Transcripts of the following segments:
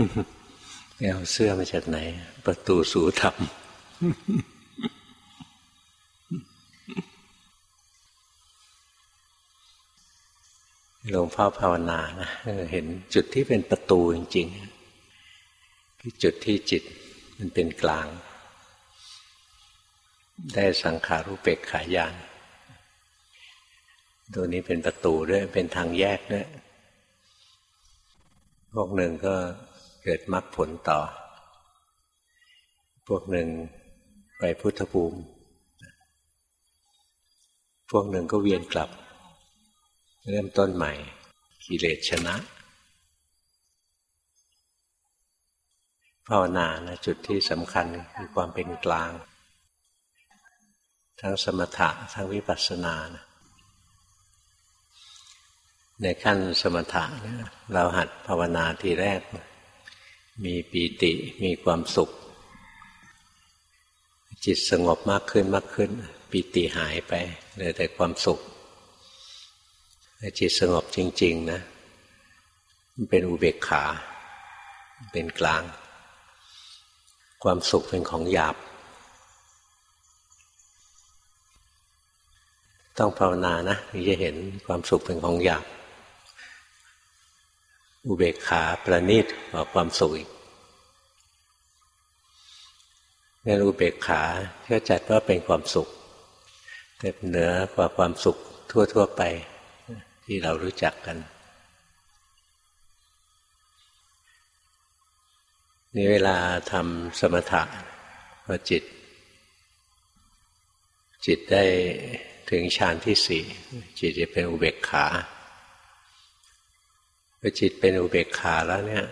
เอาเสื้อมาจากไหน ประตูสู่ธรรมหลวงพ่อภาวนานะเห็นจุดที่เป็นประตูจริงๆคือจุดที่จิตมันเป็นกลาง ได้สังขารุเปกขายานตัวนี้เป็นประตูด้วยเป็นทางแยกด้วยพวกหนึ่งก็ เกิดมรรคผลต่อ พวกหนึ่งไปพุทธภูมิ พวกหนึ่งก็เวียนกลับ เริ่มต้นใหม่ กิเลสชนะ ภาวนานะจุดที่สำคัญคือความเป็นกลาง ทั้งสมถะทั้งวิปัสสนานะในขั้นสมถะเราหัดภาวนาทีแรก มีปีติมีความสุข จิตสงบมากขึ้นมากขึ้น ปีติหายไปเหลือแต่ความสุขจิตสงบจริง ๆ นะมันเป็นอุเบกขา เป็นกลาง ความสุขเป็นของหยาบ ต้องภาวนานะถึงจะเห็นความสุขเป็นของหยาบ อุเบกขาประณีตกว่าความสุขอีกงั้นอุเบกขาก็จัดว่าเป็นความสุขแต่เหนือกว่าความสุขทั่ว ๆ ไป ที่เรารู้จักกันนี่เวลาทำสมถะพอจิต จิตได้ถึงฌานที่สี่จิตจะเป็นอุเบกขา พอจิตเป็นอุเบกขาแล้วเนี่ย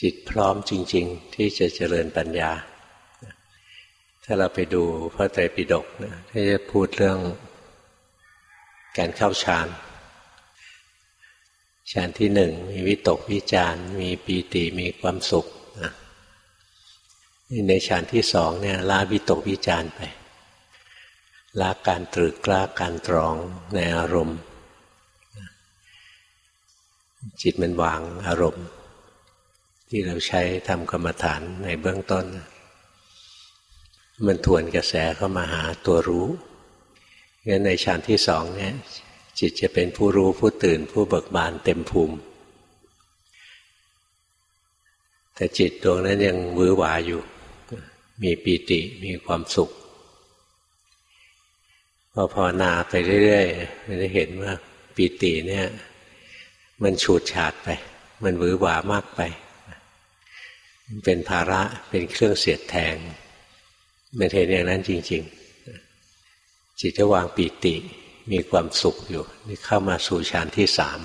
จิตพร้อมจริง ๆ ที่จะเจริญปัญญา ถ้าเราไปดูพระไตรปิฎกนะที่จะพูดเรื่องการเข้าฌานฌานที่หนึ่งมีวิตกวิจารมีปีติมีความสุขนะในฌานที่สองเนี่ยละวิตกวิจารไปละการตรึกละการตรองในอารมณ์ จิตมันวางอารมณ์ ที่เราใช้ทำกรรมฐานในเบื้องต้น มันทวนกระแสเข้ามาหาตัวรู้งั้นในฌานที่สองเนี่ยจิตจะเป็นผู้รู้ผู้ตื่นผู้เบิกบานเต็มภูมิ แต่จิตดวงนั้นยังวือหวาอยู่ มีปีติมีความสุขพอภาวนาไปเรื่อยๆมันจะเห็นว่าปีติเนี่ย มันฉูดฉาดไป มันหวือหวามากไปมันเป็นภาระเป็นเครื่องเสียดแทงมันเห็นอย่างนั้นจริง ๆ จิตจะวางปีติมีความสุขอยู่ นี่เข้ามาสู่ฌานที่สาม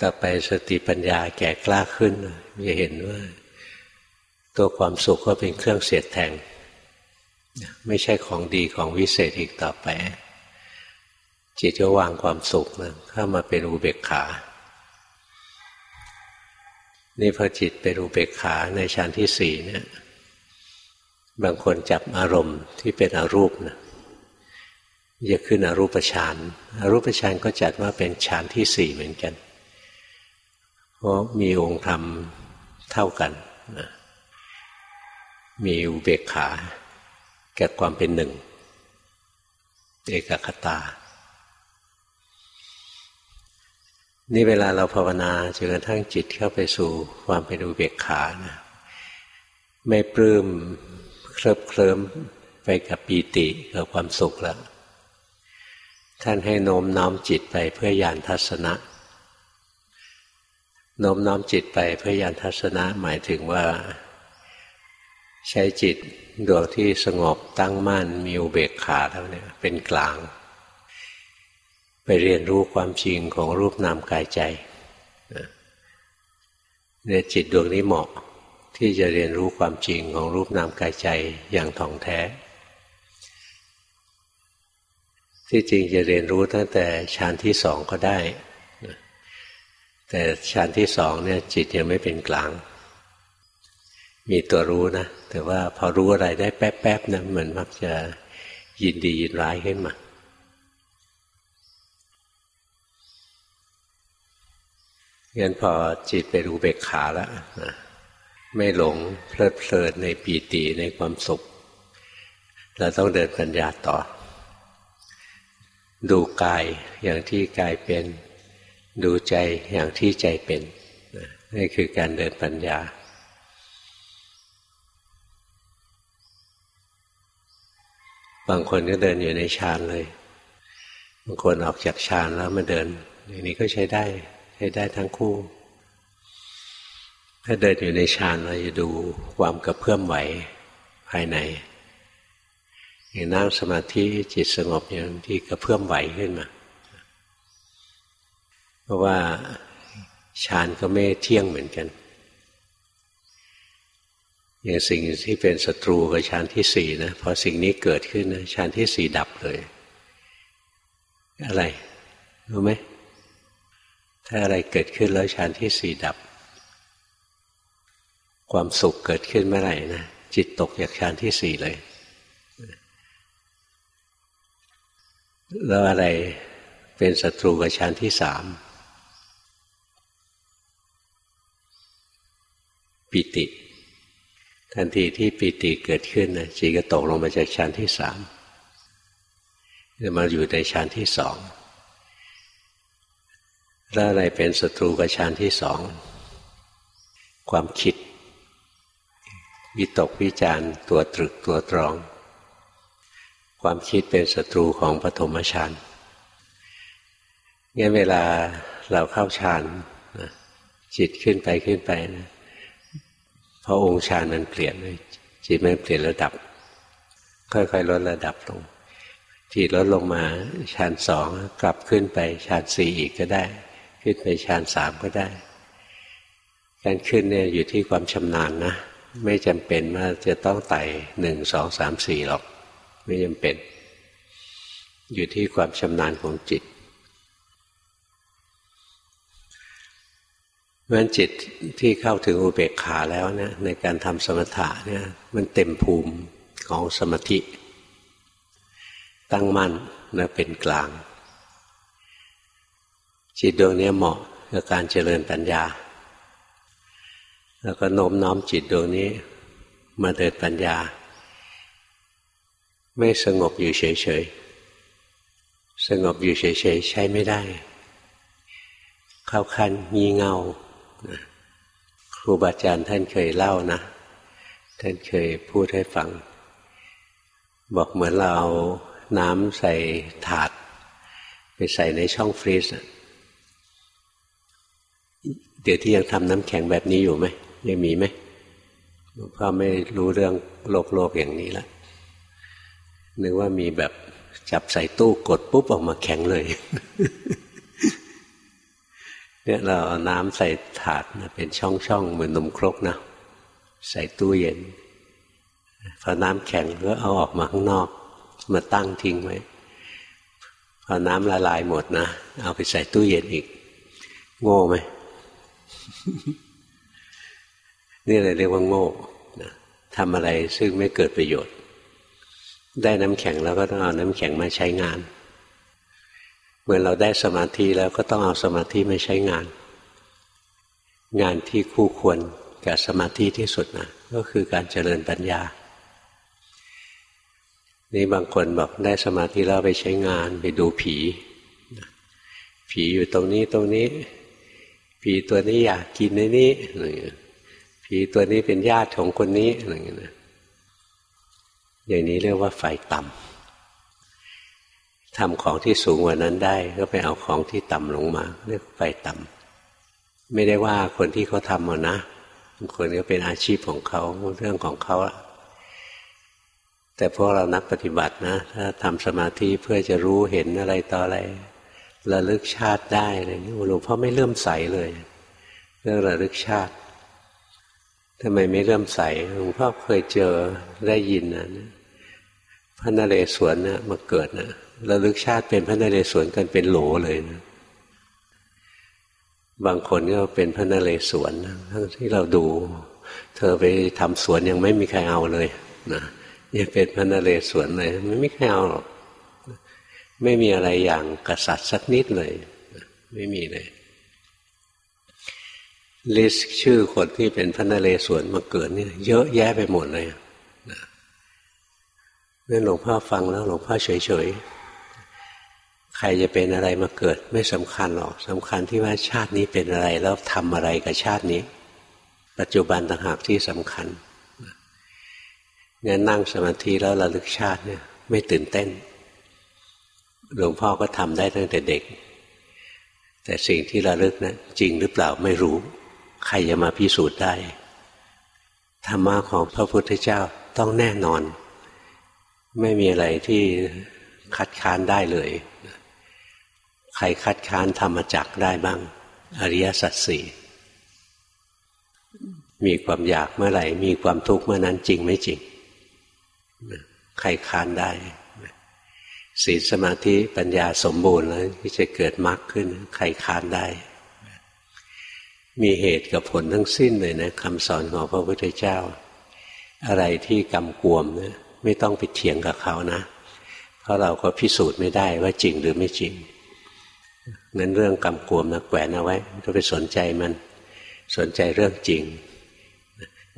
ต่อไปสติปัญญาแก่กล้าขึ้นจะเห็นว่า ตัวความสุขก็เป็นเครื่องเสียดแทง ไม่ใช่ของดีของวิเศษอีกต่อไป จิตก็วางความสุขนะเข้ามาเป็นอุเบกขา นี่พอจิตเป็นอุเบกขาในชั้นที่สี่เนี่ย บางคนจับอารมณ์ที่เป็นอรูปนะจะขึ้นอรูปฌานอรูปฌานก็จัดว่าเป็นฌานที่สี่เหมือนกันเพราะมีองค์ธรรมเท่ากันนะมีอุเบกขาแก่ความเป็นหนึ่ง เอกคตา นี่เวลาเราภาวนาจนกระทั่งจิตเข้าไปสู่ความเป็นอุเบกขานะไม่ปลื้มเคลิบเคลิ้มไปกับปีติกับความสุขแล้วท่านให้โน้มน้อมจิตไปเพื่อยานทัศนะโน้มน้อมจิตไปเพื่อยานทัศนะหมายถึงว่า ใช้จิตดวงที่สงบตั้งมั่นมีอุเบกขาแล้วเนี่ยเป็นกลาง ไปเรียนรู้ความจริงของรูปนามกายใจเนี่ยจิตดวงนี้เหมาะที่จะเรียนรู้ความจริงของรูปนามกายใจอย่างถ่องแท้ ที่จริงจะเรียนรู้ตั้งแต่ฌานที่สองก็ได้ แต่ฌานที่สองเนี่ยจิตยังไม่เป็นกลาง มีตัวรู้นะ แต่ว่าพอรู้อะไรได้แป๊บๆนะมันมักจะยินดียินร้ายขึ้นมา งั้นพอจิตเป็นอุเบกขาแล้วนะไม่หลงเพลิดเพลินในปีติในความสุข เราต้องเดินปัญญาต่อ ดูกายอย่างที่กายเป็น ดูใจอย่างที่ใจเป็นนี่คือการเดินปัญญา บางคนก็เดินอยู่ในฌานเลย บางคนออกจากฌานแล้วมาเดิน อย่างนี้ก็ใช้ได้ ช้ได้ทั้งคู่ ถ้าเดินอยู่ในฌานเราจะดูความกระเพื่อมไหวภายในอย่างนั่งสมาธิจิตสงบอย่างที่กระเพื่อมไหวขึ้นมา เพราะว่าฌานก็ไม่เที่ยงเหมือนกัน อย่างสิ่งที่เป็นศัตรูกับฌานที่สี่นะพอสิ่งนี้เกิดขึ้นนะฌานที่สี่ดับเลย อะไร รู้ไหม ถ้าอะไรเกิดขึ้นแล้วฌานที่สี่ดับ ความสุขเกิดขึ้นเมื่อไหร่นะจิตตกจากฌานที่สี่เลย แล้วอะไรเป็นศัตรูกับฌานที่สามปิติ ทันทีที่ปิติเกิดขึ้นนะจิตก็ตกลงมาจากฌานที่สามจะมาอยู่ในฌานที่สอง แล้วอะไรเป็นศัตรูกับฌานที่สอง ความคิด วิตกวิจารตัวตรึกตัวตรอง ความคิดเป็นศัตรูของปฐมฌานงั้นเวลาเราเข้าฌานจิตขึ้นไปขึ้นไปนะพอองค์ฌานมันเปลี่ยนจิตมันเปลี่ยนระดับ ค่อยๆลดระดับลงจิตลดลงมาฌานสองกลับขึ้นไปฌานสี่อีกก็ได้ ขึ้นไปฌานสามก็ได้ การขึ้นเนี่ยอยู่ที่ความชำนาญนะ ไม่จำเป็นว่าจะต้องไต่หนึ่งสองสามสี่หรอก ไม่จำเป็น อยู่ที่ความชำนาญของจิตเพราะฉะนั้นจิตที่เข้าถึงอุเบกขาแล้วเนี่ยในการทำสมถะเนี่ยมันเต็มภูมิของสมาธิ ตั้งมั่นและเป็นกลาง จิตดวงนี้เหมาะกับการเจริญปัญญา แล้วก็โน้มน้อมจิตดวงนี้มาเดินปัญญา ไม่สงบอยู่เฉยๆ สงบอยู่เฉยๆ ใช้ไม่ได้ เข้าขั้นงี่เงาครูบาอาจารย์ท่านเคยเล่านะ ท่านเคยพูดให้ฟัง บอกเหมือนเราเอาน้ำใส่ถาด ไปใส่ในช่องฟรีซ เดี๋ยวที่ยังทำน้ำแข็งแบบนี้อยู่ไหมยังมีไหมหลวงพ่อไม่รู้เรื่องโลกโลกอย่างนี้ละนึกว่ามีแบบจับใส่ตู้กดปุ๊บออกมาแข็งเลย เนี่ยเราเอาน้ำใส่ถาดนะเป็นช่องๆเหมือนนมครกนะใส่ตู้เย็นพอน้ำแข็งก็เอาออกมาข้างนอก มาตั้งทิ้งไว้พอน้ำละลายหมดนะเอาไปใส่ตู้เย็นอีก โง่ไหม นี่เลยเรียกว่าโง่ทำอะไรซึ่งไม่เกิดประโยชน์ ได้น้ำแข็งแล้วก็ต้องเอาน้ำแข็งมาใช้งานเมื่อเราได้สมาธิแล้วก็ต้องเอาสมาธิมาใช้งาน งานที่คู่ควรกับสมาธิที่สุดนะก็คือการเจริญปัญญา นี่บางคนบอกได้สมาธิแล้วไปใช้งานไปดูผี ผีอยู่ตรงนี้ตรงนี้ ผีตัวนี้อยากกินในนี้อะไรอย่างเงี้ยผีตัวนี้เป็นญาติของคนนี้อะไรอย่างนี้นะอย่างนี้เรียกว่าไฟต่ำทำของที่สูงกว่านั้นได้ ก็ไปเอาของที่ต่ำลงมา เรียกไฟต่ำไม่ได้ว่าคนที่เขาทำเอานะคนก็เป็นอาชีพของเขาเรื่องของเขาแต่พวกเรานักปฏิบัตินะ ถ้าทำสมาธิเพื่อจะรู้เห็นอะไรต่ออะไร ระลึกชาติได้อะไรนี่หลวงพ่อไม่เลื่อมใสเลย เรื่องระลึกชาติทำไมไม่เริ่มใสหลวงพ่อเคยเจอได้ยินนะพระนเรศวรนะมาเกิดนะระลึกชาติเป็นพระนเรศวรกันเป็นโหลเลยนะบางคนก็เป็นพระนเรศวรทั้งที่เราดู เธอไปทำสวนยังไม่มีใครเอาเลยนะยังเป็นพระนเรศวรเลยไม่มีใครเอาหรอก ไม่มีอะไรอย่างกษัตริย์สักนิดเลย ไม่มีเลยลิสชื่อคนที่เป็นพระนเรศวรมาเกิดนี่เยอะแยะไปหมดเลยนั่นหลวงพ่อฟังแล้วหลวงพ่อเฉยๆ ใครจะเป็นอะไรมาเกิด ไม่สำคัญหรอกสำคัญที่ว่าชาตินี้เป็นอะไรแล้วทำอะไรกับชาตินี้ ปัจจุบันต่างหากที่สำคัญงั้นนั่งสมาธิแล้วระลึกชาติเนี่ย ไม่ตื่นเต้น หลวงพ่อก็ทำได้ตั้งแต่เด็ก แต่สิ่งที่ระลึกนะจริงหรือเปล่าไม่รู้ ใครจะมาพิสูจน์ได้ธรรมะของพระพุทธเจ้าต้องแน่นอน ไม่มีอะไรที่คัดค้านได้เลย ใครคัดค้านธรรมจักได้บ้าง อริยสัจสี่มีความอยากเมื่อไหร่ มีความทุกข์เมื่อนั้นจริงไม่จริง ใครค้านได้ ศีลสมาธิปัญญาสมบูรณ์แล้วที่จะเกิดมรรคขึ้นใครค้านได้ มีเหตุกับผลทั้งสิ้นเลยนะคำสอนของพระพุทธเจ้า อะไรที่กำกวมเนี่ยไม่ต้องไปเถียงกับเขานะ เพราะเราก็พิสูจน์ไม่ได้ว่าจริงหรือไม่จริงงั้นเรื่องกำกวมนะแขวนเอาไว้ก็ไปสนใจมัน สนใจเรื่องจริง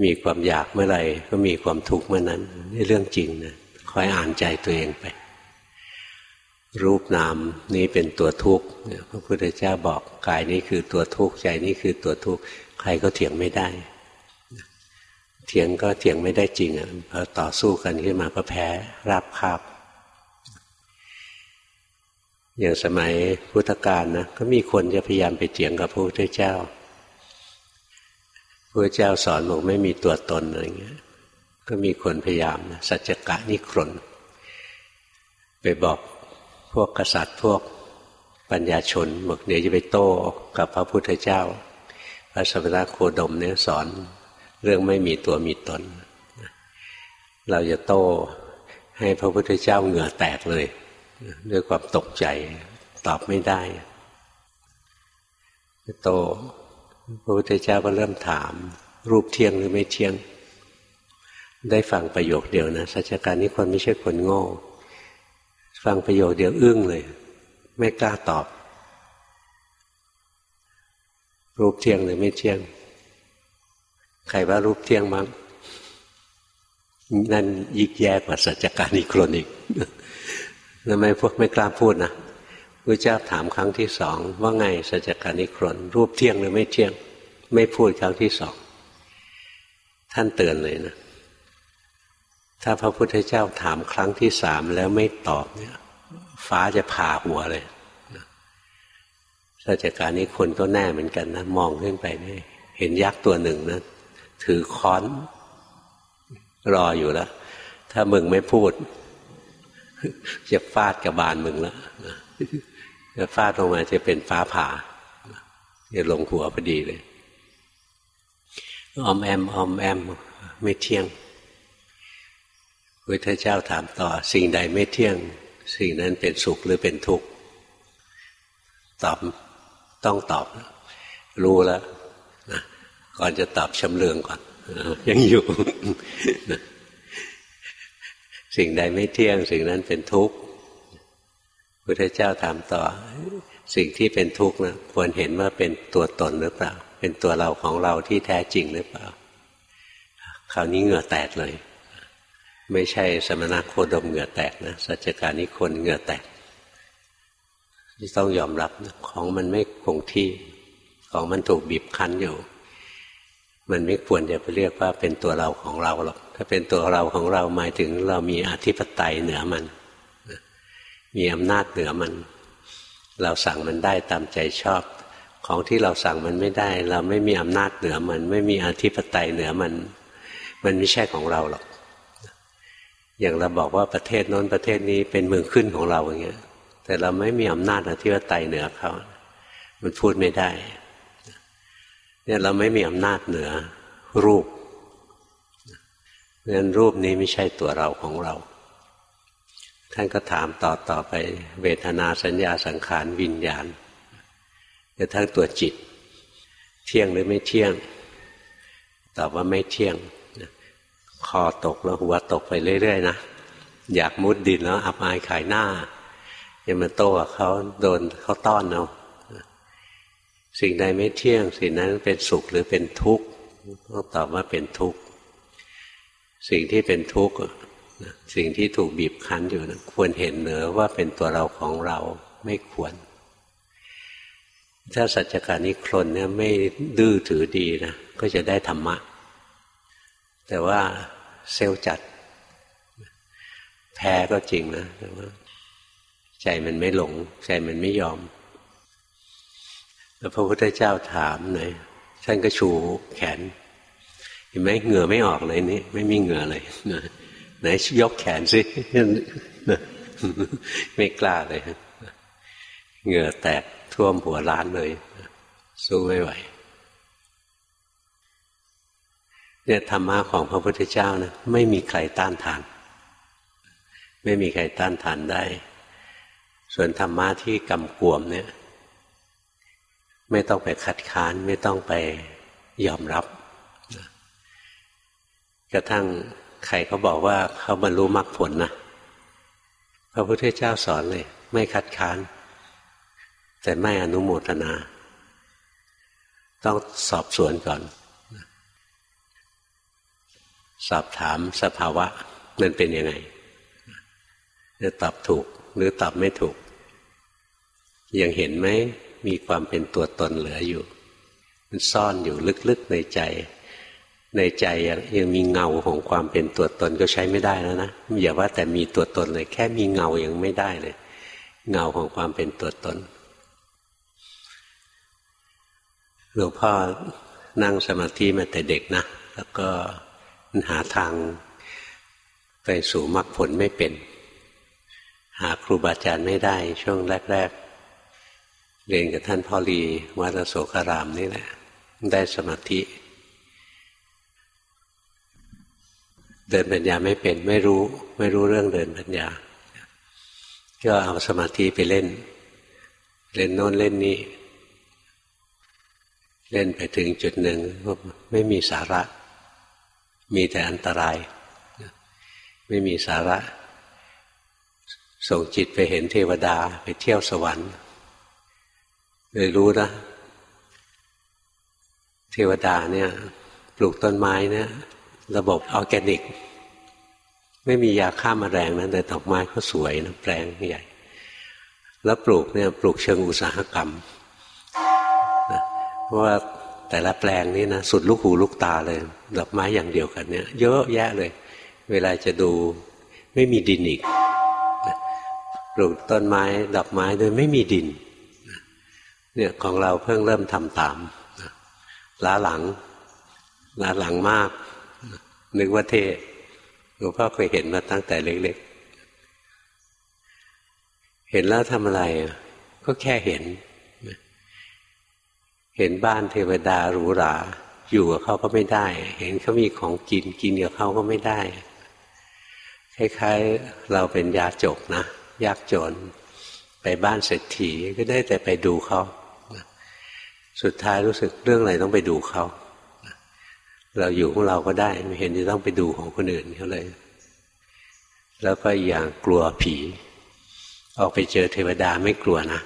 มีความอยากเมื่อไหร่ก็มีความทุกข์เมื่อนั้นนี่เรื่องจริงนะคอยอ่านใจตัวเองไป รูปนามนี้เป็นตัวทุกข์พระพุทธเจ้าบอกกายนี้คือตัวทุกข์ใจนี้คือตัวทุกข์ใครก็เถียงไม่ได้ เถียงก็เถียงไม่ได้จริงอะพอต่อสู้กันขึ้นมาก็แพ้ราบคาบอย่างสมัยพุทธกาลนะก็มีคนจะพยายามไปเถียงกับพระพุทธเจ้าพระเจ้าสอนบอกไม่มีตัวตนอะไรเงี้ย ก็มีคนพยายามนะสัจกะนิครนไปบอก พวกกษัตริย์พวกปัญญาชนบอกเดี๋ยวจะไปโต้กับพระพุทธเจ้า พระสัมมาโคดมเนี่ยสอนเรื่องไม่มีตัวมีตน เราจะโต้ให้พระพุทธเจ้าเหงื่อแตกเลย ด้วยความตกใจตอบไม่ได้โตพระพุทธเจ้าก็เริ่มถาม รูปเที่ยงหรือไม่เที่ยง ได้ฟังประโยคเดียวนะสัจการนี้คนไม่ใช่คนโง่ ฟังประโยคเดียวอึ้งเลย ไม่กล้าตอบ รูปเที่ยงหรือไม่เที่ยง ใครว่ารูปเที่ยงมั้งนั่นยิกแย่กว่าสัจการนิครนอีกทำไมพวกไม่กล้าพูดนะพระเจ้าถามครั้งที่สองว่าไงสัจการนิครนรูปเที่ยงหรือไม่เที่ยง ไม่พูดครั้งที่สอง ท่านเตือนเลยนะ ถ้าพระพุทธเจ้าถามครั้งที่สามแล้วไม่ตอบเนี่ย ฟ้าจะผ่าหัวเลยสัจการนี้คนก็แน่เหมือนกันนะ มองขึ้นไปนี่เห็นยักษ์ตัวหนึ่งนะถือค้อน รออยู่แล้ว ถ้ามึงไม่พูด จะฟาดกับบานมึงแล้วจะฟาดลงมาจะเป็นฟ้าผ่าจะลงหัวพอดีเลยอมแอมอมแอม ไม่เที่ยง พุทธเจ้าถามต่อ สิ่งใดไม่เที่ยง สิ่งนั้นเป็นสุขหรือเป็นทุกข์ตอบต้องตอบ รู้แล้วนะก่อนจะตอบชำเลืองก่อนยังอยู่สิ่งใดไม่เที่ยง สิ่งนั้นเป็นทุกข์พุทธเจ้าถามต่อ สิ่งที่เป็นทุกข์นะควรเห็นว่าเป็นตัวตนหรือเปล่า เป็นตัวเราของเราที่แท้จริงหรือเปล่า คราวนี้เหงื่อแตกเลย ไม่ใช่สมณะโคดมเหงื่อแตกนะสัจการนิคนเหงื่อแตกที่ต้องยอมรับนะของมันไม่คงที่ ของมันถูกบีบคั้นอยู่ มันไม่ควรจะไปเรียกว่าเป็นตัวเราของเราหรอกถ้าเป็นตัวเราของเราหมายถึงเรามีอธิปไตยเหนือมัน มีอำนาจเหนือมัน เราสั่งมันได้ตามใจชอบ ของที่เราสั่งมันไม่ได้ เราไม่มีอำนาจเหนือมัน ไม่มีอธิปไตยเหนือมัน มันไม่ใช่ของเราหรอก อย่างเราบอกว่าประเทศโน้นประเทศนี้เป็นเมืองขึ้นของเราอย่างเงี้ย แต่เราไม่มีอำนาจอธิปไตยเหนือเขามันพูดไม่ได้ เนี่ยเราไม่มีอำนาจเหนือรูปเพราะฉะนั้นรูปนี้ไม่ใช่ตัวเราของเรา ท่านก็ถามต่อต่อไป เวทนาสัญญาสังขารวิญญาณกระทั่งตัวจิต เที่ยงหรือไม่เที่ยง ตอบว่าไม่เที่ยง คอตกแล้วหัวตกไปเรื่อยๆนะอยากมุดดินแล้วอับอายขายหน้าอย่ามาโต้เขาโดนเขาต้อนเอาสิ่งใดไม่เที่ยง สิ่งนั้นเป็นสุขหรือเป็นทุกข์ต้องตอบว่าเป็นทุกข์สิ่งที่เป็นทุกข์สิ่งที่ถูกบีบคั้นอยู่นะควรเห็นเหนือว่าเป็นตัวเราของเราไม่ควร ถ้าสัจจการนิครนเนี่ยไม่ดื้อถือดีนะก็จะได้ธรรมะ แต่ว่า เซลจัด แพ้ก็จริงนะแต่ว่าใจมันไม่หลง ใจมันไม่ยอม แล้วพระพุทธเจ้าถามหน่อยท่านก็ชูแขน เห็นไหมเหงื่อไม่ออกเลยนี่ไม่มีเหงื่อเลยไหนยกแขนสิไม่กล้าเลยเหงื่อแตกท่วมหัวล้านเลย สู้ไม่ไหว เนี่ยธรรมะของพระพุทธเจ้านะไม่มีใครต้านทาน ไม่มีใครต้านทานได้ ส่วนธรรมะที่กำกวมเนี่ย ไม่ต้องไปคัดค้าน ไม่ต้องไปยอมรับ กระทั่งใครเขาบอกว่าเขาบรรลุมรรคผลนะพระพุทธเจ้าสอนเลย ไม่คัดค้าน แต่ไม่อนุโมทนา ต้องสอบสวนก่อน สอบถามสภาวะมันเป็นยังไงจะตอบถูกหรือตอบไม่ถูก ยังเห็นไหมมีความเป็นตัวตนเหลืออยู่ มันซ่อนอยู่ลึกๆในใจ ในใจยังมีเงาของความเป็นตัวตนก็ใช้ไม่ได้แล้วนะอย่าว่าแต่มีตัวตนเลย แค่มีเงายังไม่ได้เลย เงาของความเป็นตัวตนหลวงพ่อนั่งสมาธิมาแต่เด็กนะ แล้วก็ หาทางไปสู่มรรคผลไม่เป็น หาครูบาอาจารย์ไม่ได้ช่วงแรก ๆ เรียนกับท่านพ่อรีวัดโสการามนี่แหละ ได้สมาธิ เดินปัญญาไม่เป็นไม่รู้ ไม่รู้เรื่องเดินปัญญา ก็เอาสมาธิไปเล่น เล่นโน้นเล่นนี้ เล่นไปถึงจุดหนึ่งไม่มีสาระ มีแต่อันตราย ไม่มีสาระ ส่งจิตไปเห็นเทวดาไปเที่ยวสวรรค์เลยรู้นะ เทวดาเนี่ย ปลูกต้นไม้เนี่ย ระบบออร์แกนิก ไม่มียาฆ่ามาแมลงนะแต่ดอกไม้เขาสวยนะแปลงใหญ่ แล้วปลูกเนี่ย ปลูกเชิงอุตสาหกรรมเพราะว่า แต่ละแปลงนี่นะสุดลูกหูลูกตาเลยดอกไม้อย่างเดียวกันเนี่ยเยอะแยะเลย เวลาจะดูไม่มีดินอีกปลูกต้นไม้ดอกไม้โดยไม่มีดินเนี่ยของเราเพิ่งเริ่มทำตามล้าหลังล้าหลังมาก นึกว่าเท่หลวงพ่อเคยเห็นมาตั้งแต่เล็กๆ เห็นแล้วทำอะไร ก็แค่เห็น เห็นบ้านเทวดาหรูหราอยู่กับเขาก็ไม่ได้ เห็นเขามีของกินกินกับเขาก็ไม่ได้ คล้ายๆเราเป็นยาจกนะยากจน ไปบ้านเศรษฐีก็ได้แต่ไปดูเขาสุดท้ายรู้สึกเรื่องอะไรต้องไปดูเขาเราอยู่ของเราก็ได้ ไม่เห็นจะต้องไปดูของคนอื่นเขาเลย แล้วก็อย่างกลัวผี ออกไปเจอเทวดาไม่กลัวนะ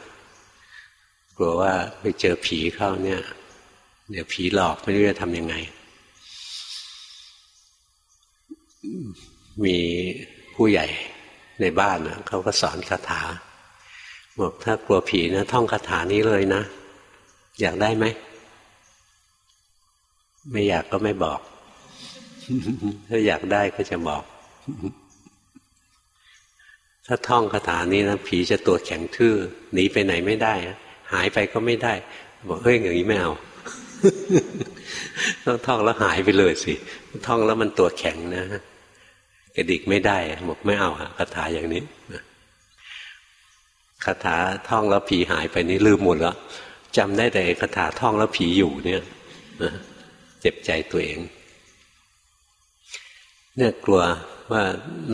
กลัวว่าไปเจอผีเข้าเนี่ย เดี๋ยวผีหลอกไม่รู้จะทำยังไง มีผู้ใหญ่ในบ้านเขาก็สอนคาถาบอกถ้ากลัวผีนะท่องคาถานี้เลยนะ อยากได้ไหม ไม่อยากก็ไม่บอก ถ้าอยากได้ก็จะบอก ถ้าท่องคาถานี้นะผีจะตัวแข็งทื่อหนีไปไหนไม่ได้ หายไปก็ไม่ได้ บอกเฮ้ยอย่างนี้ไม่เอาต้องท่องแล้วหายไปเลยสิท่องแล้วมันตัวแข็งนะกระดิกไม่ได้บอกไม่เอาคาถาอย่างนี้คาถาท่องแล้วผีหายไปนี่ลืมหมดแล้วจำได้แต่คาถาท่องแล้วผีอยู่เนี่ยเจ็บใจตัวเอง เนี่ยกลัวว่า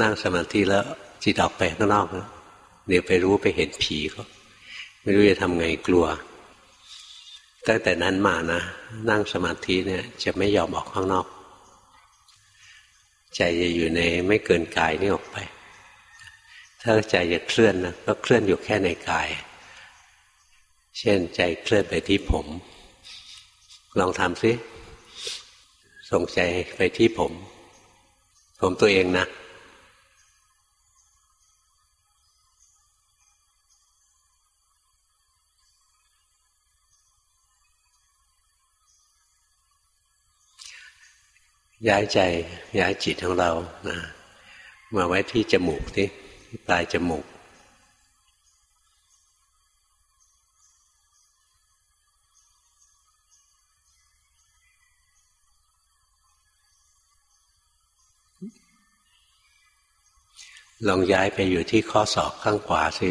นั่งสมาธิแล้วจิตออกไปข้างนอกแล้วเดี๋ยวไปรู้ไปเห็นผีเขา ไม่รู้จะทำไงกลัว ตั้งแต่นั้นมานะ นั่งสมาธิเนี่ย จะไม่ยอมออกข้างนอก ใจจะอยู่ในไม่เกินกายนี่ออกไป ถ้าใจจะเคลื่อนนะก็เคลื่อนอยู่แค่ในกาย เช่นใจเคลื่อนไปที่ผม ลองทำซิส่งใจไปที่ผม ผมตัวเองนะ ย้ายใจย้ายจิตของเรานะมาไว้ที่จมูกที่ปลายจมูก ลองย้ายไปอยู่ที่ข้อศอกข้างขวาสิ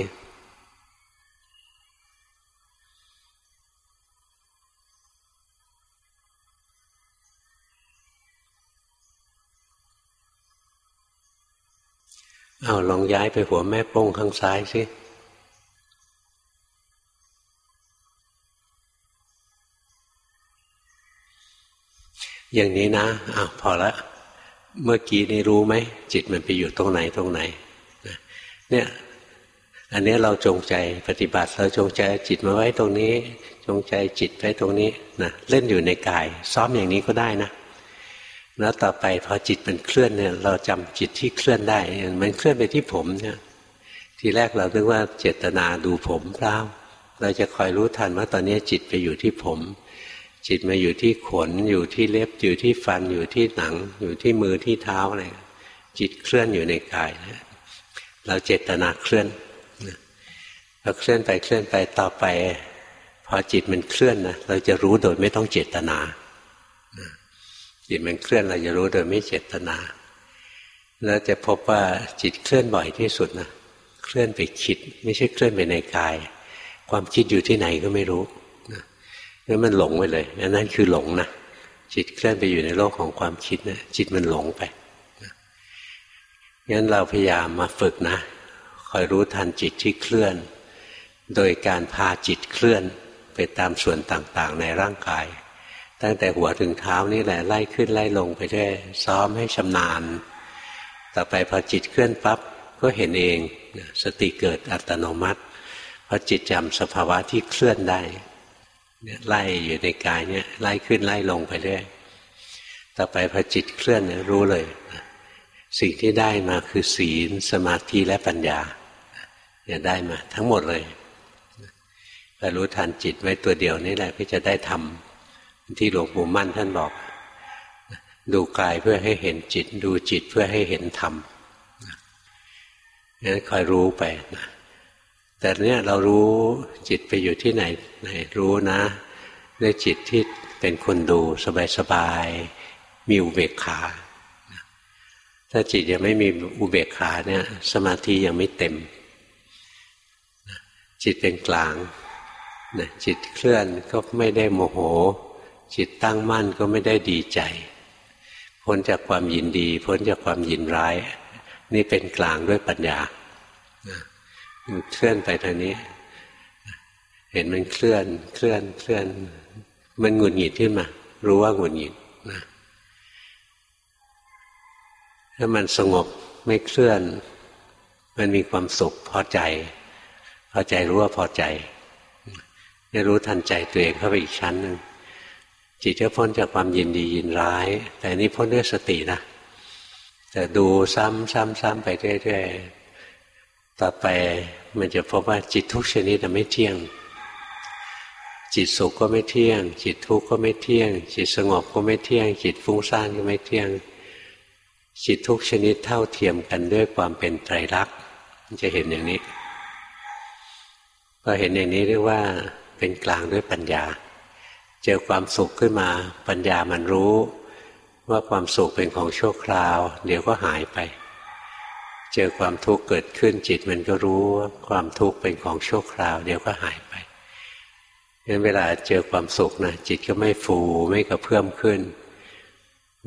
เอาลองย้ายไปหัวแม่โป้งข้างซ้ายสิอย่างนี้นะอ้าวพอละ เมื่อกี้นี้รู้ไหม จิตมันไปอยู่ตรงไหนตรงไหนเนี่ยอันนี้เราจงใจปฏิบัติเราจงใจจิตมาไว้ตรงนี้ จงใจจิตไว้ตรงนี้นะเล่นอยู่ในกาย ซ้อมอย่างนี้ก็ได้นะ แล้วต่อไปพอจิตมันเคลื่อนเนี่ย เราจำจิตที่เคลื่อนได้มันเคลื่อนไปที่ผมเนี่ย ทีแรกเราคิดว่าเจตนาดูผมเปล่าเราจะคอยรู้ทันว่าตอนนี้จิตไปอยู่ที่ผม จิตมาอยู่ที่ขน อยู่ที่เล็บอยู่ที่ฟันอยู่ที่หนัง อยู่ที่มือที่เท้าอะไรจิตเคลื่อนอยู่ในกายเราเจตนาเคลื่อนพอเคลื่อนไปเคลื่อนไปต่อไป พอจิตมันเคลื่อนนะเราจะรู้โดยไม่ต้องเจตนา จิตมันเคลื่อนเราจะรู้โดยไม่เจตนา แล้วจะพบว่าจิตเคลื่อนบ่อยที่สุดนะเคลื่อนไปคิด ไม่ใช่เคลื่อนไปในกาย ความคิดอยู่ที่ไหนก็ไม่รู้นะนั่นมันหลงไปเลยนั่นคือหลงนะจิตเคลื่อนไปอยู่ในโลกของความคิดนะจิตมันหลงไปงั้นเราพยายามมาฝึกนะคอยรู้ทันจิตที่เคลื่อน โดยการพาจิตเคลื่อนไปตามส่วนต่างๆ ในร่างกาย ตั้งแต่หัวถึงเท้านี่แหละไล่ขึ้นไล่ลงไปได้ซ้อมให้ชำนาญ ต่อไปพอจิตเคลื่อนปั๊บก็เห็นเองสติเกิดอัตโนมัติพอจิตจำสภาวะที่เคลื่อนได้ไล่อยู่ในกายเนี่ยไล่ขึ้นไล่ลงไปเรื่อยต่อไปพอจิตเคลื่อนเนี่ยรู้เลย สิ่งที่ได้มาคือศีลสมาธิและปัญญาเนี่ยได้มาทั้งหมดเลยแต่รู้ทันจิตไว้ตัวเดียวนี่แหละก็จะได้ทำ ที่หลวงปู่มั่นท่านบอก ดูกายเพื่อให้เห็นจิต ดูจิตเพื่อให้เห็นธรรมนั้นคอยรู้ไปนะแต่เนี้ยเรารู้จิตไปอยู่ที่ไหนไหนรู้นะด้วยจิตที่เป็นคนดูสบายๆมีอุเบกขา ถ้าจิตยังไม่มีอุเบกขาเนี่ยสมาธิยังไม่เต็ม จิตเป็นกลางจิตเคลื่อนก็ไม่ได้โมโห จิตตั้งมั่นก็ไม่ได้ดีใจ พ้นจากความยินดี พ้นจากความยินร้าย นี่เป็นกลางด้วยปัญญาเคลื่อนไปทางนี้ เห็นมันเคลื่อนเคลื่อนเคลื่อน มันหงุดหงิดขึ้นมา รู้ว่าหงุดหงิดนะถ้ามันสงบไม่เคลื่อน มันมีความสุขพอใจ พอใจรู้ว่าพอใจได้รู้ทันใจตัวเองเข้าไปอีกชั้นหนึ่ง จิตจะพ้นจากความยินดียินร้าย แต่นี้พ้นด้วยสตินะ แต่ดูซ้ำซ้ำซ้ำไปเรื่อยๆต่อไปมันจะพบว่าจิตทุกชนิดไม่เที่ยง จิตสุขก็ไม่เที่ยง จิตทุกข์ก็ไม่เที่ยง จิตสงบก็ไม่เที่ยง จิตฟุ้งซ่านก็ไม่เที่ยง จิตทุกชนิดเท่าเทียมกันด้วยความเป็นไตรลักษณ์จะเห็นอย่างนี้พอเห็นอย่างนี้เรียกว่าเป็นกลางด้วยปัญญา เจอความสุขขึ้นมา ปัญญามันรู้ ว่าความสุขเป็นของชั่วคราว เดี๋ยวก็หายไป เจอความทุกข์เกิดขึ้นจิตมันก็รู้ว่าความทุกข์เป็นของชั่วคราว เดี๋ยวก็หายไปงั้นเวลาเจอความสุขนะจิตก็ไม่ฟูไม่กระเพื่อมขึ้น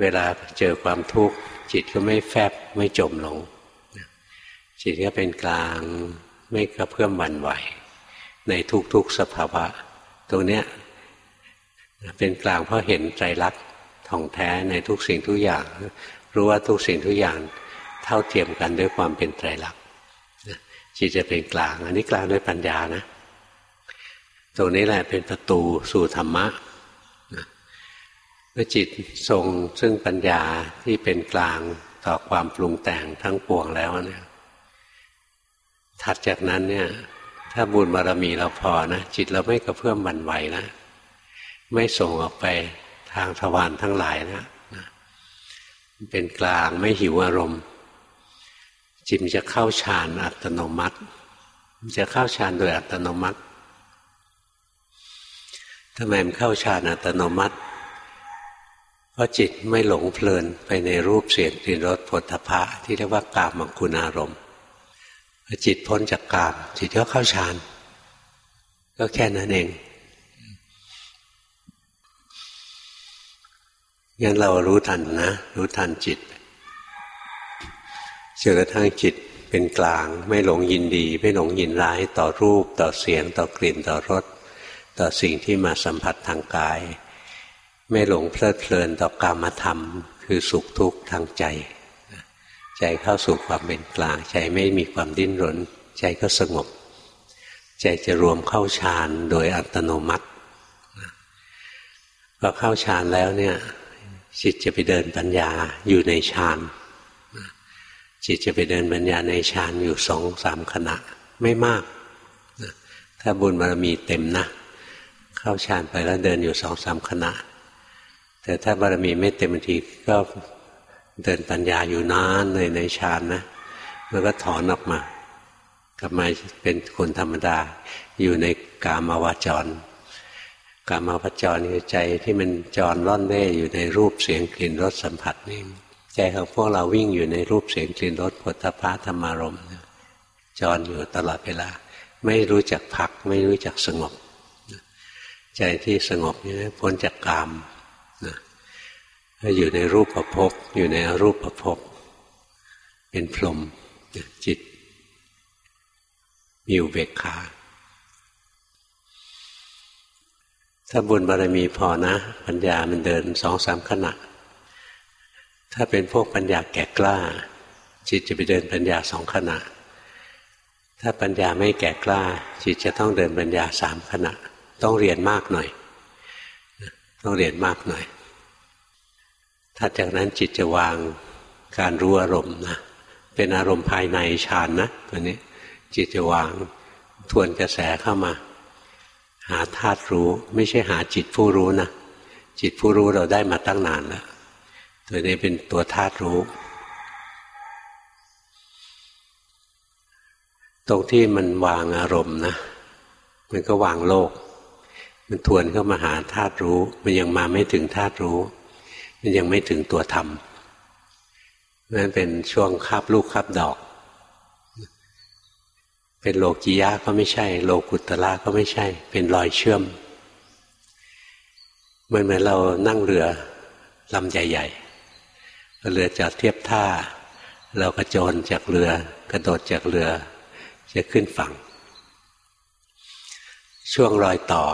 เวลาเจอความทุกข์จิตก็ไม่แฟบไม่จมลง จิตก็เป็นกลางไม่กระเพื่อมวันไหว ในทุกๆสภาวะ ตรงเนี้ย เป็นกลางเพราะเห็นใจรักท่องแท้ในทุกสิ่งทุกอย่าง รู้ว่าทุกสิ่งทุกอย่างเท่าเทียมกันด้วยความเป็นไตรลักษณ์จิตจะเป็นกลาง อันนี้กลางด้วยปัญญานะตรงนี้แหละเป็นประตูสู่ธรรมะเมื่อจิตทรงซึ่งปัญญาที่เป็นกลางต่อความปรุงแต่งทั้งปวงแล้วเนี่ยถัดจากนั้นเนี่ย ถ้าบุญบารมีเราพอนะจิตเราไม่กระเพื่อมบันไหวนะ ไม่ส่งออกไปทางทวารทั้งหลายนะเป็นกลางไม่หิวอารมณ์ จิตจะเข้าฌานอัตโนมัติ จะเข้าฌานโดยอัตโนมัติทำไมมันเข้าฌานอัตโนมัติ เพราะจิตไม่หลงเพลินไปในรูปเสียงกลิ่นรสผลทพะที่เรียกว่ากามมังคุณอารมณ์พอจิตพ้นจากกามจิตก็เข้าฌาน ก็แค่นั้นเอง งั้นเรารู้ทันนะ รู้ทันจิตจนกระทั่งจิตเป็นกลางไม่หลงยินดี ไม่หลงยินร้ายต่อรูป ต่อเสียง ต่อกลิ่นต่อรสต่อสิ่งที่มาสัมผัสทางกาย ไม่หลงเพลิดเพลินต่อกามธรรม คือสุขทุกข์ทางใจ ใจเข้าสู่ความเป็นกลาง ใจไม่มีความดิ้นรน ใจก็สงบ ใจจะรวมเข้าฌานโดยอัตโนมัติพอเข้าฌานแล้วเนี่ย จิตจะไปเดินปัญญาอยู่ในฌานจิตจะไปเดินปัญญาในฌานอยู่สองสามขณะไม่มาก ถ้าบุญบารมีเต็มนะ เข้าฌานไปแล้วเดินอยู่สองสามขณะ แต่ถ้าบารมีไม่เต็มทีก็เดินปัญญาอยู่นานเลยในฌานนะแล้วก็ถอนออกมา กลับมาเป็นคนธรรมดาอยู่ในกามาวจร กามาวจรคือใจที่มันจรร่อนเร่อยู่ในรูปเสียงกลิ่นรสสัมผัสนี่ใจของพวกเราวิ่งอยู่ในรูปเสียงกลิ่นรสผลพาธรรมารมจรอยู่ตลอดเวลา ไม่รู้จักพัก ไม่รู้จักสงบ ใจที่สงบนี่พ้นจากกามอยู่ในรูปประพบอยู่ในอรูปประพบเป็นพรหมจิตมีอุเบกขา ถ้าบุญบารมีพอนะ ปัญญามันเดินสองสามขณะ ถ้าเป็นพวกปัญญาแก่กล้า จิตจะไปเดินปัญญาสองขณะ ถ้าปัญญาไม่แก่กล้า จิตจะต้องเดินปัญญาสามขณะ ต้องเรียนมากหน่อย ต้องเรียนมากหน่อยถัดจากนั้นจิตจะวางการรู้อารมณ์นะเป็นอารมณ์ภายในฌานนะตัวนี้จิตจะวางทวนกระแสเข้ามา หาธาตุรู้ ไม่ใช่หาจิตผู้รู้นะจิตผู้รู้เราได้มาตั้งนานแล้วตัวนี้เป็นตัวธาตุรู้ ตรงที่มันวางอารมณ์นะมันก็วางโลก มันทวนเข้ามาหาธาตุรู้ มันยังมาไม่ถึงธาตุรู้ มันยังไม่ถึงตัวธรรมนั่นเป็นช่วงคาบลูกคาบดอก เป็นโลกียะก็ไม่ใช่ โลกุตละก็ไม่ใช่ เป็นรอยเชื่อมมือนเหมือนเรานั่งเรือลำใหญ่ๆเรือจอดเทียบท่า เรากระโจนจากเรือกระโดดจากเรือ จะขึ้นฝั่ง ช่วงรอยต่อ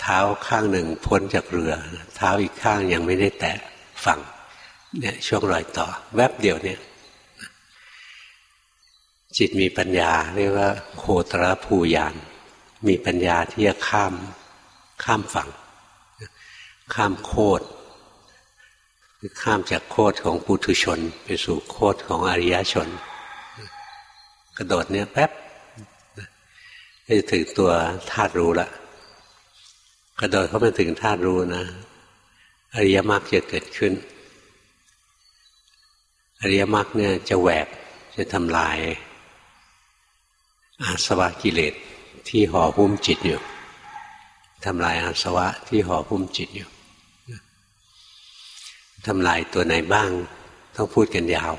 เท้าข้างหนึ่งพ้นจากเรือ เท้าอีกข้างยังไม่ได้แตะฝั่งเนี่ยช่วงรอยต่อ แวบเดียวเนี่ย จิตมีปัญญา เรียกว่าโคตรภูยาน มีปัญญาที่จะข้ามข้ามฝั่ง ข้ามโคตรคือข้ามจากโคตรของปุถุชน ไปสู่โคตรของอริยชน กระโดดเนี่ยแป๊บก็จะถึงตัวธาตุรู้ละกระโดดเข้ามาถึงธาตุรู้นะ อริยมรรคจะเกิดขึ้น อริยมรรคเนี่ยจะแหวกจะทำลาย อาสวะกิเลสที่ห่อหุ้มจิตอยู่ทำลายอาสวะที่ห่อหุ้มจิตอยู่ทำลายตัวไหนบ้าง ต้องพูดกันยาว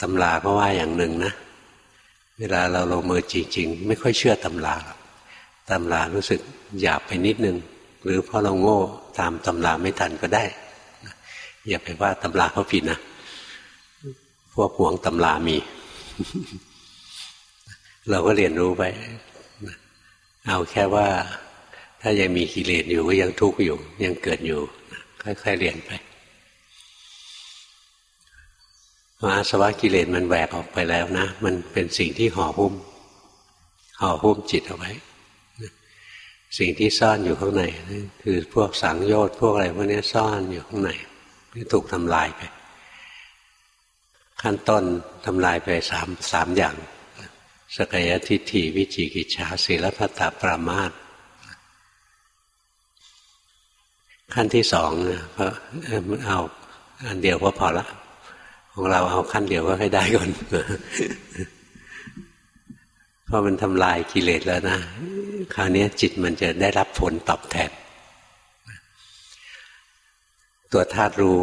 ตำราก็ว่าอย่างหนึ่งนะ เวลาเราลงมือจริง ๆ ไม่ค่อยเชื่อตำราตำรารู้สึกหยาบไปนิดนึง หรือเพราะเราโง่ตามตำราไม่ทันก็ได้ อย่าไปว่าตำราเขาผิดนะ พวกห่วงตำรามี เราก็เรียนรู้ไป เอาแค่ว่า ถ้ายังมีกิเลสอยู่ก็ยังทุกข์อยู่ ยังเกิดอยู่ ค่อยๆเรียนไปอาสวะกิเลสมันแหวกออกไปแล้วนะ มันเป็นสิ่งที่ห่อหุ้ม ห่อหุ้มจิตเอาไว้ สิ่งที่ซ่อนอยู่ข้างในคือพวกสังโยชน์พวกอะไรพวกนี้ซ่อนอยู่ข้างในที่ถูกทำลายไป ขั้นต้นทำลายไปสามสามอย่าง สกยทิฏฐิวิจิกิจฉาศีลพัตตปรามาตขั้นที่สองนะเพราะเอาอันเดียวก็พอละของเราเอาขั้นเดียวก็ให้ได้ก่อนเพอมันทำลายกิเลสแล้วนะคราวนี้จิตมันจะได้รับผลตอบแทน ตัวธาตุรู้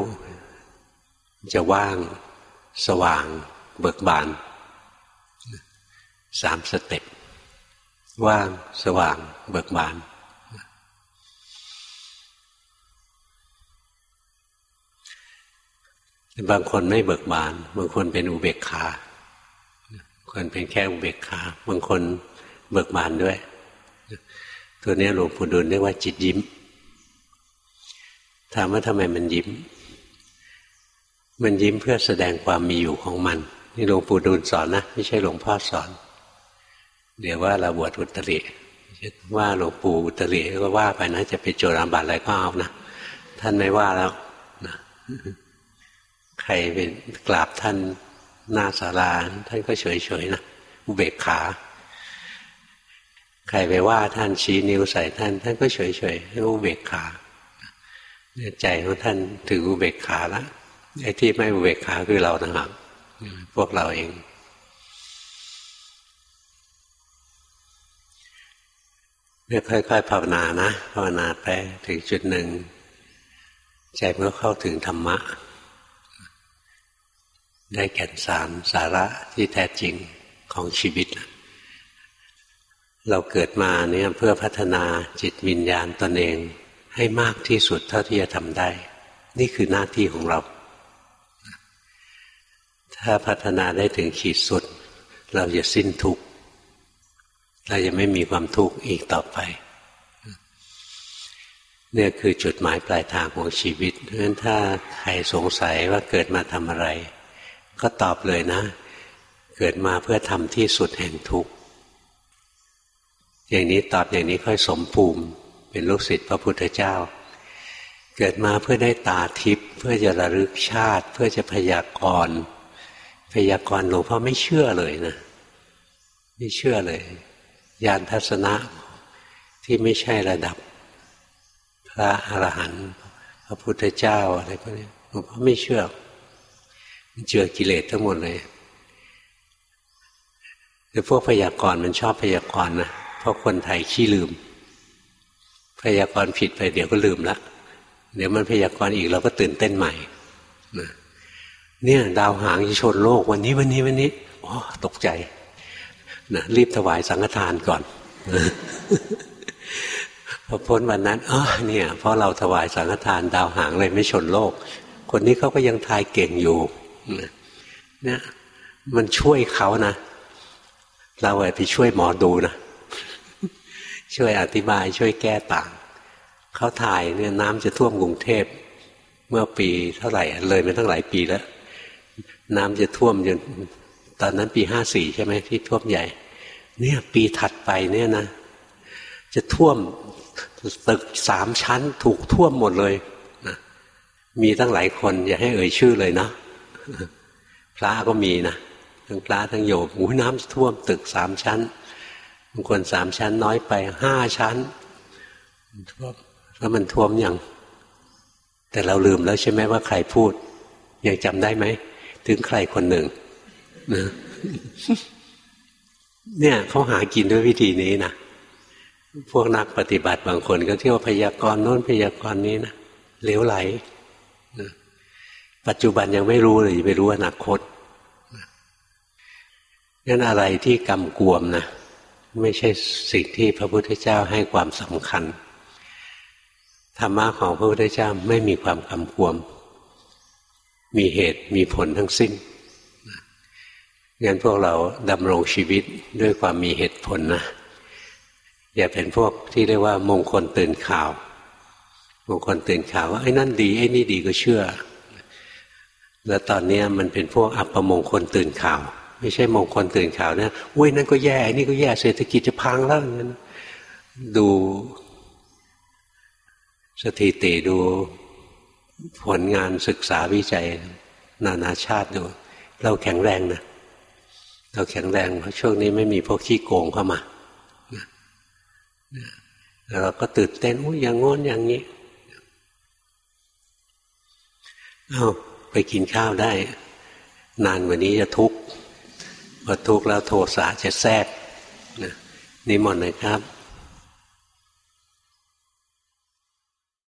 จะว่างสว่างเบิกบาน สามสเต็ปว่าง สว่าง เบิกบาน บางคนไม่เบิกบาน บางคนเป็นอุเบกขาคนเป็นแค่อุเบกขาบางคนเบิกบานด้วย ตัวนี้หลวงปู่ดูลเรียกว่าจิตยิ้ม ถามว่าทำไมมันยิ้ม มันยิ้มเพื่อแสดงความมีอยู่ของมัน นี่หลวงปู่ดูลสอนนะ ไม่ใช่หลวงพ่อสอน เดี๋ยวว่าเราบวชอุตริว่าหลวงปู่อุตริก็ว่าไปนะ จะไปโจรอาบัติอะไรก็เอานะท่านไม่ว่าแล้วนะใครเป็นกราบท่านหน้าศาลาท่านก็เฉยๆนะอุเบกขา ใครไปว่าท่านชี้นิ้วใส่ท่าน ท่านก็เฉยๆให้อุเบกขาใจของท่านถืออุเบกขาแล้วไอ้ที่ไม่อุเบกขาคือเราต่างหากพวกเราเอง เนี่ยค่อยๆภาวนานะภาวนาไปถึงจุดหนึ่งใจมันก็เข้าถึงธรรมะ ได้แก่นสารสาระที่แท้จริงของชีวิต เราเกิดมาเนี่ยเพื่อพัฒนาจิตวิญญาณตนเองให้มากที่สุดเท่าที่จะทำได้ นี่คือหน้าที่ของเรา ถ้าพัฒนาได้ถึงขีดสุด เราจะสิ้นทุกข์ เราจะไม่มีความทุกข์อีกต่อไป เนี่ยคือจุดหมายปลายทางของชีวิตเพราะฉะนั้นถ้าใครสงสัยว่าเกิดมาทำอะไร ก็ตอบเลยนะ เกิดมาเพื่อทำที่สุดแห่งทุกข์อย่างนี้ตอบอย่างนี้ค่อยสมภูมิเป็นลูกศิษย์พระพุทธเจ้า เกิดมาเพื่อได้ตาทิพย์เพื่อจะระลึกชาติ เพื่อจะพยากรณ์พยากรณ์หลวงพ่อไม่เชื่อเลยนะ ไม่เชื่อเลย ญาณทัศนะที่ไม่ใช่ระดับ พระอรหันต์พระพุทธเจ้าอะไรพวกนี้หลวงพ่อไม่เชื่อ มันเจือกิเลสทั้งหมดเลยแต่พวกพยากรณ์มันชอบพยากรณ์นะเพราะคนไทยขี้ลืม พยากรณ์ผิดไปเดี๋ยวก็ลืมละเดี๋ยวมันพยากรณ์อีกเราก็ตื่นเต้นใหม่นะเนี่ย ดาวหางจะชนโลกวันนี้วันนี้วันนี้อ๋อตกใจ นะรีบถวายสังฆทานก่อนพอพ้นวันนั้นอ๋อเนี่ย เพราะเราถวายสังฆทานดาวหางเลยไม่ชนโลก คนนี้เขาก็ยังทายเก่งอยู่เนี่ยมันช่วยเขานะ เราไปช่วยหมอดูนะ ช่วยอธิบายช่วยแก้ต่าง เขาถ่ายเนี่ยน้ำจะท่วมกรุงเทพ เมื่อปีเท่าไหร่เลยมาตั้งหลายปีแล้ว น้ำจะท่วมจน ตอนนั้นปีห้าสี่ใช่ไหมที่ท่วมใหญ่ เนี่ยปีถัดไปเนี่ยนะ จะท่วมตึกสามชั้นถูกท่วมหมดเลยนะมีตั้งหลายคน อย่าให้เอ่ยชื่อเลยนะพระก็มีนะทั้งพระทั้งโยมหูน้ำท่วมตึกสามชั้นบางคนสามชั้นน้อยไปห้าชั้นท่วมแล้วมันท่วมยังแต่เราลืมแล้วใช่ไหมว่าใครพูด ยังจำได้ไหม ถึงใครคนหนึ่ง นะเนี่ยเขาหากินด้วยวิธีนี้นะพวกนักปฏิบัติบางคนก็เที่ยวพยากรณ์โน้นพยากรณ์นี้นะเลวไหลปัจจุบันยังไม่รู้เลยไปรู้อนาคตนั่นอะไรที่กำกวมนะไม่ใช่สิ่งที่พระพุทธเจ้าให้ความสำคัญธรรมะของพระพุทธเจ้าไม่มีความกำกวม มีเหตุมีผลทั้งสิ้น งั้นพวกเราดำรงชีวิตด้วยความมีเหตุผลนะอย่าเป็นพวกที่เรียกว่ามงคลตื่นข่าวมงคลตื่นข่าวว่าไอ้นั่นดีไอ้นี่ดีก็เชื่อ แล้วตอนนี้มันเป็นพวกอัปมงคลตื่นข่าว ไม่ใช่มงคลตื่นข่าวนะอุ้ยนั่นก็แย่นี่ก็แย่เศรษฐกิจจะพังแล้วงนั้นดูสถิติดูผลงานศึกษาวิจัย นานาชาติดู เราแข็งแรงนะ เราแข็งแรงเพราะช่วงนี้ไม่มีพวกขี้โกงเข้ามาแล้วเราก็ตื่นเต้นอุ้ยอย่างงอนอย่างนี้เอาไปกินข้าวได้ นานกว่านี้จะทุกข์พอทุกข์แล้วโทสะจะแทรกนิมนต์เลยครับ